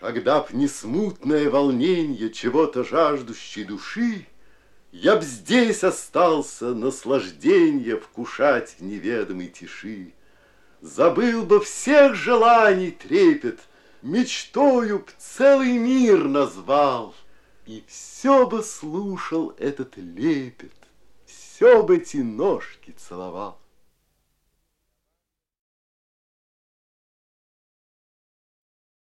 Когда б не смутное волненье чего-то жаждущей души, Я б здесь остался наслажденье вкушать в неведомой тиши. Забыл бы всех желаний трепет, Мечтою б целый мир назвал, И все бы слушал этот лепет, Все бы эти ножки целовал.